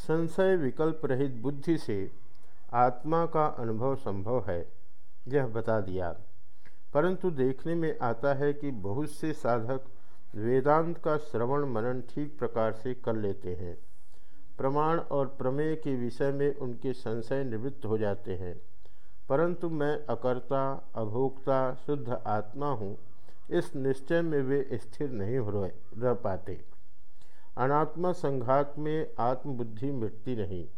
संशय विकल्प रहित बुद्धि से आत्मा का अनुभव संभव है, यह बता दिया। परंतु देखने में आता है कि बहुत से साधक वेदांत का श्रवण मनन ठीक प्रकार से कर लेते हैं। प्रमाण और प्रमेय के विषय में उनके संशय निवृत्त हो जाते हैं। परंतु मैं अकर्ता, अभोक्ता, शुद्ध आत्मा हूँ, इस निश्चय में वे स्थिर नहीं हो रह पाते। अनात्मा संघात में आत्मबुद्धि मिटती नहीं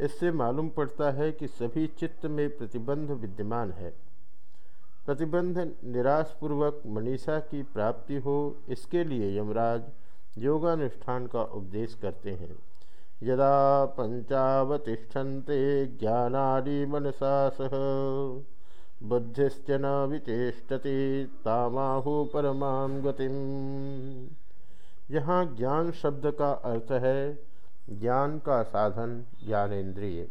इससे मालूम पड़ता है कि सभी चित्त में प्रतिबंध विद्यमान है। प्रतिबंध निराशपूर्वक मनीषा की प्राप्ति हो, इसके लिए यमराज योगानुष्ठान का उपदेश करते हैं। यदा पंचावतिष्ठन्ते ज्ञानादि मनसा सह, बुद्धिश्च न विचेष्टति तामाहु परमां गतिम। यहाँ ज्ञान शब्द का अर्थ है ज्ञान का साधन ज्ञानेन्द्रिय।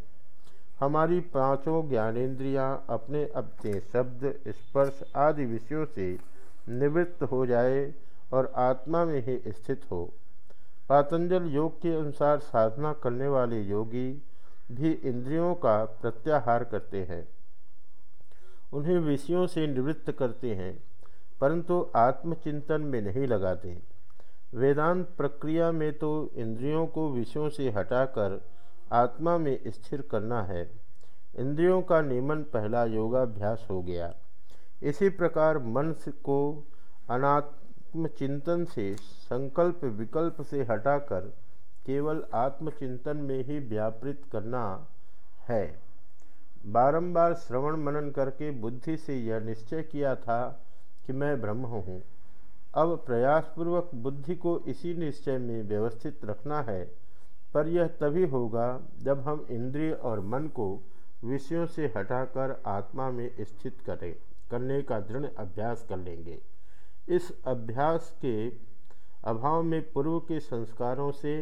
हमारी पाँचों ज्ञानेन्द्रियाँ अपने अपने शब्द, स्पर्श आदि विषयों से निवृत्त हो जाए और आत्मा में ही स्थित हो। पातंजल योग के अनुसार साधना करने वाले योगी भी इंद्रियों का प्रत्याहार करते हैं। उन्हें विषयों से निवृत्त करते हैं, परंतु आत्मचिंतन में नहीं लगाते। वेदांत प्रक्रिया में तो इंद्रियों को विषयों से हटाकर आत्मा में स्थिर करना है। इंद्रियों का नियमन पहला योगाभ्यास हो गया। इसी प्रकार मन को अनात् आत्मचिंतन से संकल्प विकल्प से हटाकर केवल आत्मचिंतन में ही व्यापृत करना है। बारंबार श्रवण मनन करके बुद्धि से यह निश्चय किया था कि मैं ब्रह्म हूँ। अब प्रयासपूर्वक बुद्धि को इसी निश्चय में व्यवस्थित रखना है, पर यह तभी होगा जब हम इंद्रिय और मन को विषयों से हटाकर आत्मा में स्थित करें, करने का दृढ़ अभ्यास कर लेंगे। इस अभ्यास के अभाव में पूर्व के संस्कारों से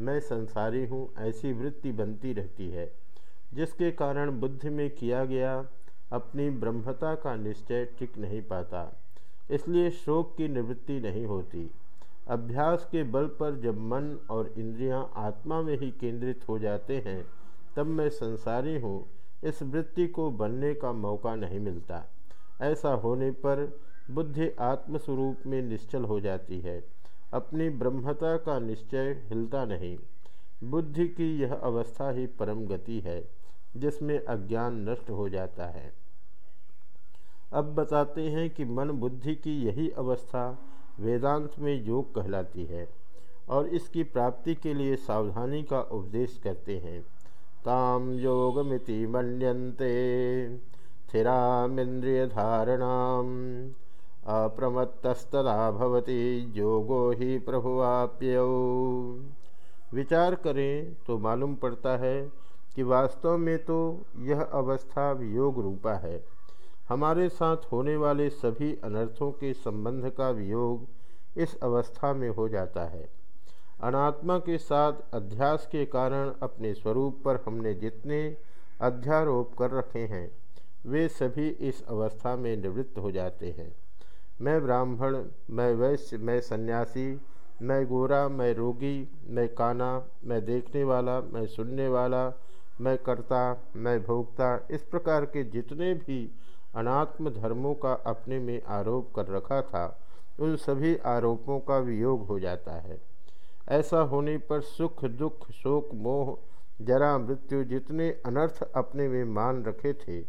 मैं संसारी हूँ, ऐसी वृत्ति बनती रहती है, जिसके कारण बुद्धि में किया गया अपनी ब्रह्मता का निश्चय टिक नहीं पाता। इसलिए शोक की निवृत्ति नहीं होती। अभ्यास के बल पर जब मन और इंद्रियाँ आत्मा में ही केंद्रित हो जाते हैं, तब मैं संसारी हूँ। इस वृत्ति को बनने का मौका नहीं मिलता। ऐसा होने पर बुद्धि आत्मस्वरूप में निश्चल हो जाती है। अपनी ब्रह्मता का निश्चय हिलता नहीं। बुद्धि की यह अवस्था ही परम गति है, जिसमें अज्ञान नष्ट हो जाता है। अब बताते हैं कि मन बुद्धि की यही अवस्था वेदांत में योग कहलाती है और इसकी प्राप्ति के लिए सावधानी का उपदेश करते हैं। ताम योगमिति मन्यन्ते धारणाम अप्रमत्तस्तदा भवति, योगो ही प्रभुवाप्य। विचार करें तो मालूम पड़ता है कि वास्तव में तो यह अवस्था योग रूपा है। हमारे साथ होने वाले सभी अनर्थों के संबंध का वियोग इस अवस्था में हो जाता है। अनात्मा के साथ अध्यास के कारण अपने स्वरूप पर हमने जितने अध्यारोप कर रखे हैं, वे सभी इस अवस्था में निवृत्त हो जाते हैं। मैं ब्राह्मण, मैं वैश्य, मैं सन्यासी, मैं गोरा, मैं रोगी, मैं काना, मैं देखने वाला, मैं सुनने वाला, मैं कर्ता, मैं भोक्ता, इस प्रकार के जितने भी अनात्म धर्मों का अपने में आरोप कर रखा था, उन सभी आरोपों का वियोग हो जाता है। ऐसा होने पर सुख, दुख, शोक, मोह, जरा मृत्यु जितने अनर्थ अपने में मान रखे थे,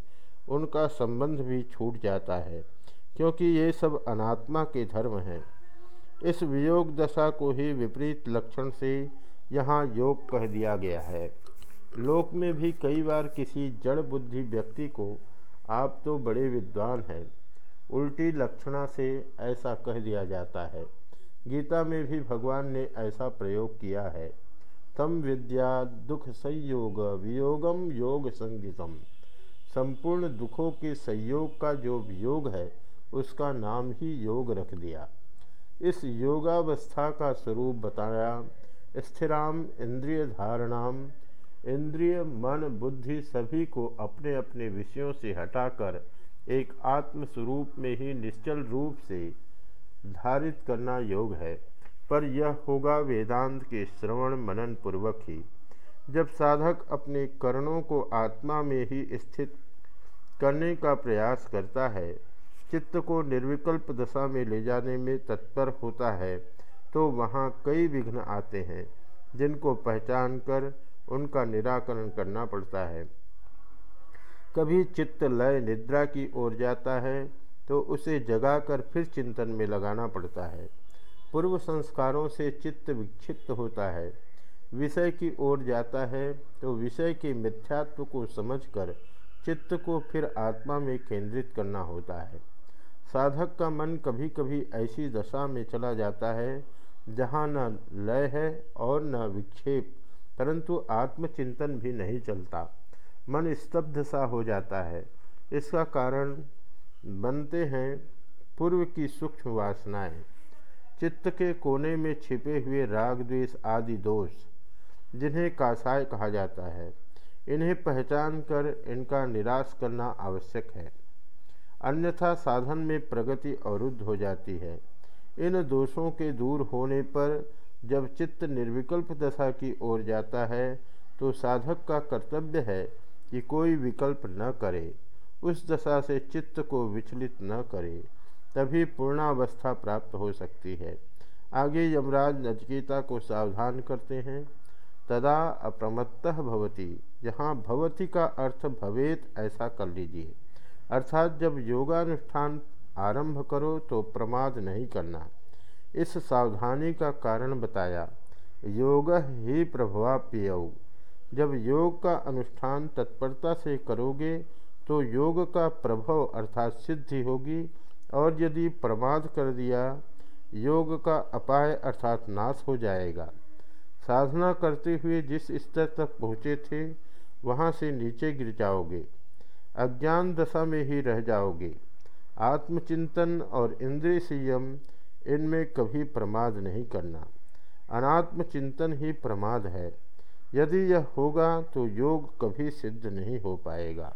उनका संबंध भी छूट जाता है, क्योंकि ये सब अनात्मा के धर्म हैं। इस वियोग दशा को ही विपरीत लक्षण से यहाँ योग कह दिया गया है। लोक में भी कई बार किसी जड़ बुद्धि व्यक्ति को आप तो बड़े विद्वान हैं। उल्टी लक्षणा से ऐसा कह दिया जाता है। गीता में भी भगवान ने ऐसा प्रयोग किया है। तम विद्या दुख संयोग वियोगम योग संगीतम। संपूर्ण दुखों के संयोग का जो वियोग है, उसका नाम ही योग रख दिया। इस योगावस्था का स्वरूप बताया, स्थिराम इंद्रिय धारणाम इंद्रिय, मन, बुद्धि सभी को अपने अपने विषयों से हटाकर एक आत्म स्वरूप में ही निश्चल रूप से धारित करना योग है। पर यह होगा वेदांत के श्रवण मनन पूर्वक ही। जब साधक अपने करणों को आत्मा में ही स्थित करने का प्रयास करता है, चित्त को निर्विकल्प दशा में ले जाने में तत्पर होता है तो वहाँ कई विघ्न आते हैं, जिनको पहचान कर उनका निराकरण करना पड़ता है। कभी चित्त लय निद्रा की ओर जाता है तो उसे जगाकर फिर चिंतन में लगाना पड़ता है। पूर्व संस्कारों से चित्त विक्षिप्त होता है। विषय की ओर जाता है तो विषय के मिथ्यात्व को समझकर चित्त को फिर आत्मा में केंद्रित करना होता है। साधक का मन कभी कभी ऐसी दशा में चला जाता है, जहाँ न लय है और न विक्षेप। परंतु आत्मचिंतन भी नहीं चलता। मन स्तब्ध सा हो जाता है। इसका कारण बनते हैं पूर्व की सूक्ष्म वासनाएँ। चित्त के कोने में छिपे हुए राग, द्वेष आदि दोष, जिन्हें कासाय कहा जाता है, इन्हें पहचान कर इनका निराश करना आवश्यक है। अन्यथा साधन में प्रगति अवरुद्ध हो जाती है। इन दोषों के दूर होने पर जब चित्त निर्विकल्प दशा की ओर जाता है तो साधक का कर्तव्य है कि कोई विकल्प न करे। उस दशा से चित्त को विचलित न करे, तभी पूर्णावस्था प्राप्त हो सकती है। आगे यमराज नचकेता को सावधान करते हैं। तदा अप्रमत्त भवती। यहाँ भवती का अर्थ भवेत, ऐसा कर लीजिए। अर्थात जब योगानुष्ठान आरंभ करो तो प्रमाद नहीं करना। इस सावधानी का कारण बताया, योग ही प्रभाव्य जब योग का अनुष्ठान तत्परता से करोगे तो योग का प्रभाव अर्थात सिद्धि होगी, और यदि प्रमाद कर दिया, योग का अपाय अर्थात नाश हो जाएगा। साधना करते हुए जिस स्तर तक पहुँचे थे, वहाँ से नीचे गिर जाओगे। अज्ञान दशा में ही रह जाओगे। आत्मचिंतन और इंद्रिय संयम इनमें कभी प्रमाद नहीं करना। अनात्म चिंतन ही प्रमाद है। यदि यह होगा तो योग कभी सिद्ध नहीं हो पाएगा।